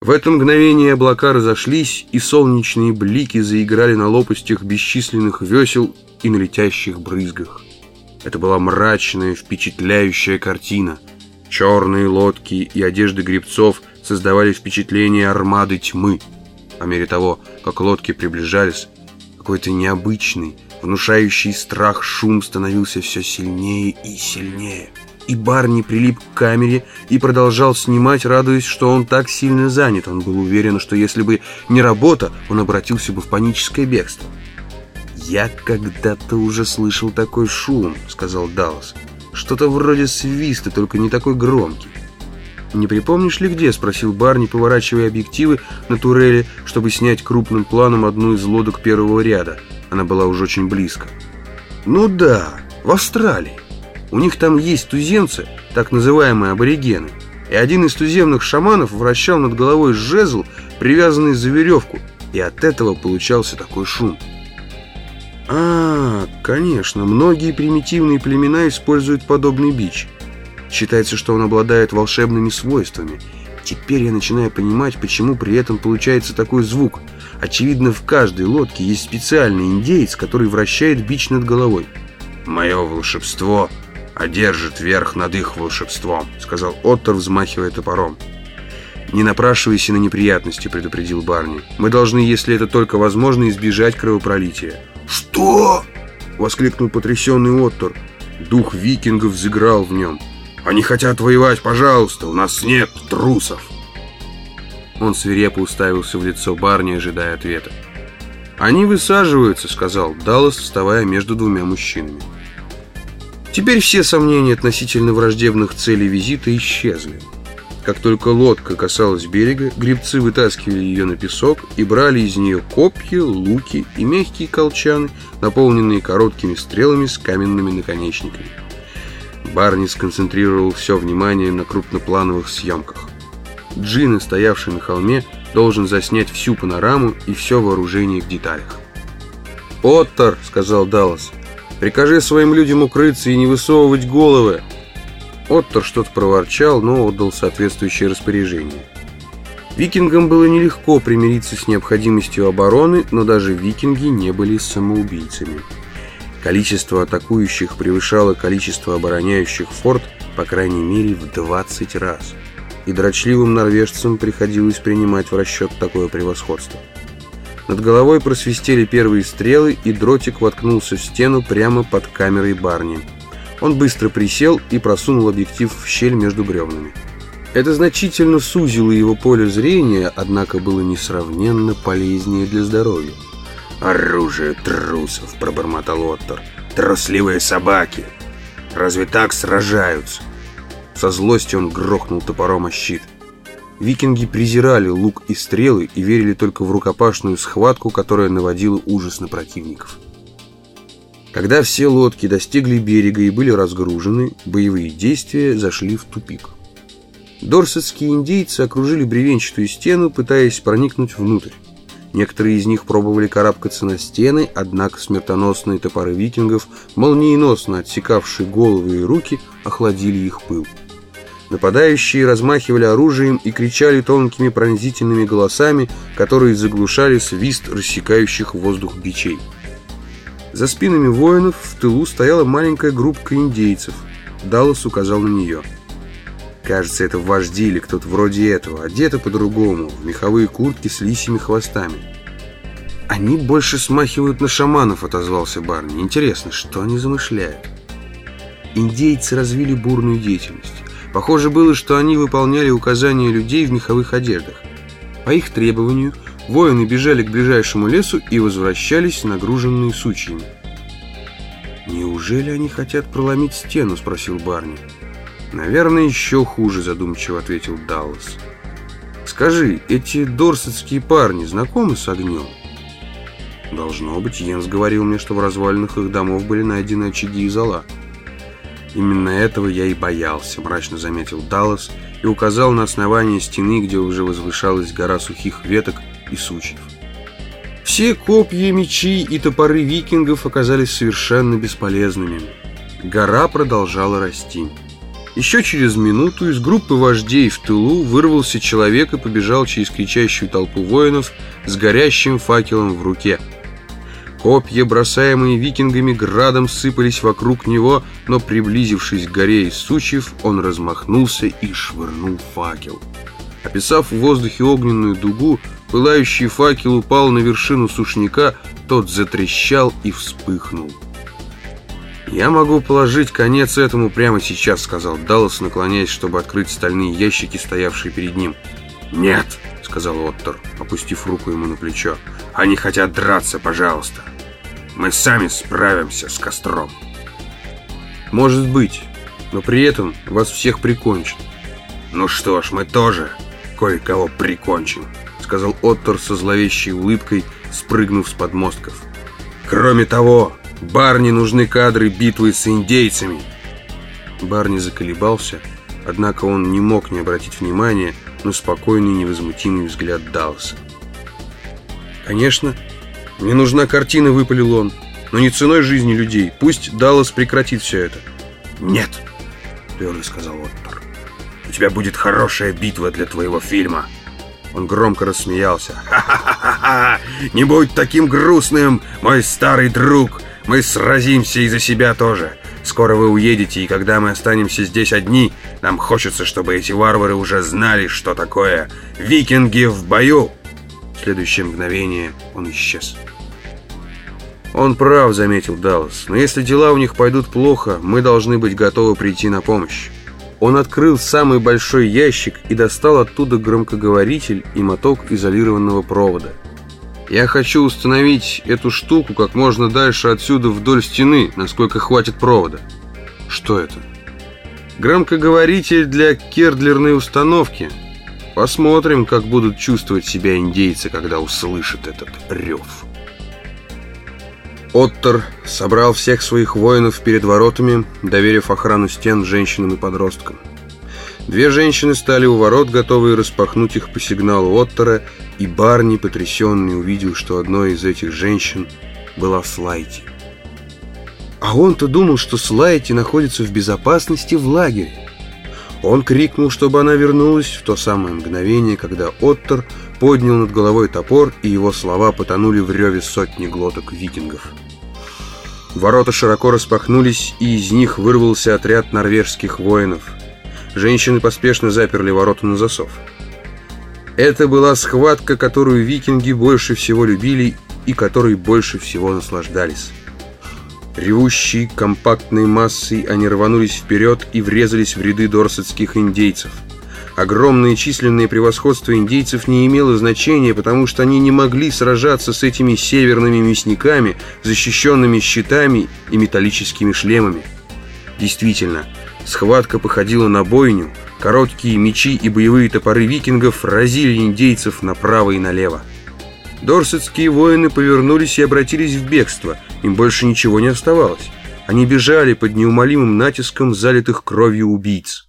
В это мгновение облака разошлись, и солнечные блики заиграли на лопастях бесчисленных весел и на летящих брызгах. Это была мрачная, впечатляющая картина. Черные лодки и одежды гребцов создавали впечатление армады тьмы. По мере того, как лодки приближались, какой-то необычный, внушающий страх шум становился все сильнее и сильнее и Барни прилип к камере и продолжал снимать, радуясь, что он так сильно занят. Он был уверен, что если бы не работа, он обратился бы в паническое бегство. «Я когда-то уже слышал такой шум», — сказал Даллас. «Что-то вроде свиста, только не такой громкий». «Не припомнишь ли где?» — спросил Барни, поворачивая объективы на турели, чтобы снять крупным планом одну из лодок первого ряда. Она была уже очень близко. «Ну да, в Австралии». У них там есть туземцы, так называемые аборигены. И один из туземных шаманов вращал над головой жезл, привязанный за веревку, и от этого получался такой шум. А, конечно, многие примитивные племена используют подобный бич. Считается, что он обладает волшебными свойствами. Теперь я начинаю понимать, почему при этом получается такой звук. Очевидно, в каждой лодке есть специальный индеец, который вращает бич над головой. «Мое волшебство одержит верх над их волшебством», — сказал Оттор, взмахивая топором. «Не напрашивайся на неприятности», — предупредил Барни. «Мы должны, если это только возможно, избежать кровопролития». «Что?» — воскликнул потрясенный Оттор. Дух викингов взыграл в нем. «Они хотят воевать, пожалуйста, у нас нет трусов!» Он свирепо уставился в лицо Барни, ожидая ответа. «Они высаживаются», — сказал Даллас, вставая между двумя мужчинами. Теперь все сомнения относительно враждебных целей визита исчезли. Как только лодка касалась берега, гребцы вытаскивали ее на песок и брали из нее копья, луки и мягкие колчаны, наполненные короткими стрелами с каменными наконечниками. Барни сконцентрировал все внимание на крупноплановых съемках. Джина, стоявший на холме, должен заснять всю панораму и все вооружение в деталях. «Оттер», — сказал Даллас, Прикажи своим людям укрыться и не высовывать головы. Оттор что-то проворчал, но отдал соответствующее распоряжение. Викингам было нелегко примириться с необходимостью обороны, но даже викинги не были самоубийцами. Количество атакующих превышало количество обороняющих форт, по крайней мере, в 20 раз. И дрочливым норвежцам приходилось принимать в расчет такое превосходство. Над головой просвистели первые стрелы, и дротик воткнулся в стену прямо под камерой Барни. Он быстро присел и просунул объектив в щель между бревнами. Это значительно сузило его поле зрения, однако было несравненно полезнее для здоровья. «Оружие трусов!» – пробормотал Оттор. «Трусливые собаки! Разве так сражаются?» Со злостью он грохнул топором о щит – Викинги презирали лук и стрелы и верили только в рукопашную схватку, которая наводила ужас на противников. Когда все лодки достигли берега и были разгружены, боевые действия зашли в тупик. Дорсетские индейцы окружили бревенчатую стену, пытаясь проникнуть внутрь. Некоторые из них пробовали карабкаться на стены, однако смертоносные топоры викингов, молниеносно отсекавшие головы и руки, охладили их пыл. Нападающие размахивали оружием и кричали тонкими пронзительными голосами, которые заглушали свист рассекающих воздух бичей. За спинами воинов в тылу стояла маленькая группка индейцев. Даллас указал на нее. Кажется, это вожди или кто-то вроде этого, одеты по-другому, в меховые куртки с лисими хвостами. «Они больше смахивают на шаманов», — отозвался Барни. «Интересно, что они замышляют?» Индейцы развили бурную деятельность. Похоже было, что они выполняли указания людей в меховых одеждах. По их требованию воины бежали к ближайшему лесу и возвращались нагруженные сучьями. «Неужели они хотят проломить стену?» – спросил Барни. «Наверное, еще хуже», – задумчиво ответил Даллас. «Скажи, эти дорсетские парни знакомы с огнем?» «Должно быть, Йенс говорил мне, что в развалинах их домов были найдены очаги и зола». Именно этого я и боялся, мрачно заметил Даллас и указал на основание стены, где уже возвышалась гора сухих веток и сучьев. Все копья, мечи и топоры викингов оказались совершенно бесполезными. Гора продолжала расти. Еще через минуту из группы вождей в тылу вырвался человек и побежал через кричащую толпу воинов с горящим факелом в руке. Копья, бросаемые викингами, градом сыпались вокруг него, но, приблизившись к горе из сучьев, он размахнулся и швырнул факел. Описав в воздухе огненную дугу, пылающий факел упал на вершину сушняка, тот затрещал и вспыхнул. «Я могу положить конец этому прямо сейчас», — сказал Даллас, наклоняясь, чтобы открыть стальные ящики, стоявшие перед ним. «Нет», — сказал Оттер, опустив руку ему на плечо. «Они хотят драться, пожалуйста. Мы сами справимся с костром». «Может быть, но при этом вас всех прикончат». «Ну что ж, мы тоже кое-кого прикончим», — сказал Оттер со зловещей улыбкой, спрыгнув с подмостков. «Кроме того, Барни нужны кадры битвы с индейцами». Барни заколебался, однако он не мог не обратить внимания на спокойный невозмутимый взгляд Далласа. «Конечно, мне нужна картина», — выпалил он, — «но не ценой жизни людей. Пусть Даллас прекратит все это». «Нет», — твердо сказал Оттер. «У тебя будет хорошая битва для твоего фильма». Он громко рассмеялся. «Ха-ха-ха-ха! Не будь таким грустным, мой старый друг! Мы сразимся и за себя тоже. Скоро вы уедете, и когда мы останемся здесь одни, нам хочется, чтобы эти варвары уже знали, что такое викинги в бою!» В следующее мгновение он исчез. «Он прав», — заметил Даллас. «Но если дела у них пойдут плохо, мы должны быть готовы прийти на помощь». Он открыл самый большой ящик и достал оттуда громкоговоритель и моток изолированного провода. Я хочу установить эту штуку как можно дальше отсюда вдоль стены, насколько хватит провода. Что это? Громкоговоритель для кердлерной установки. Посмотрим, как будут чувствовать себя индейцы, когда услышат этот рев. Оттер собрал всех своих воинов перед воротами, доверив охрану стен женщинам и подросткам. Две женщины стали у ворот, готовые распахнуть их по сигналу Оттера, и Барни, потрясенный, увидел, что одной из этих женщин была Слайти. А он-то думал, что Слайти находится в безопасности в лагере. Он крикнул, чтобы она вернулась в то самое мгновение, когда Оттер поднял над головой топор, и его слова потонули в реве сотни глоток викингов. Ворота широко распахнулись, и из них вырвался отряд норвежских воинов – Женщины поспешно заперли ворота на засов. Это была схватка, которую викинги больше всего любили и которой больше всего наслаждались. Ревущей, компактной массой они рванулись вперед и врезались в ряды дорсетских индейцев. Огромное численное превосходство индейцев не имело значения, потому что они не могли сражаться с этими северными мясниками, защищенными щитами и металлическими шлемами. Действительно, Схватка походила на бойню. Короткие мечи и боевые топоры викингов разили индейцев направо и налево. Дорсетские воины повернулись и обратились в бегство. Им больше ничего не оставалось. Они бежали под неумолимым натиском залитых кровью убийц.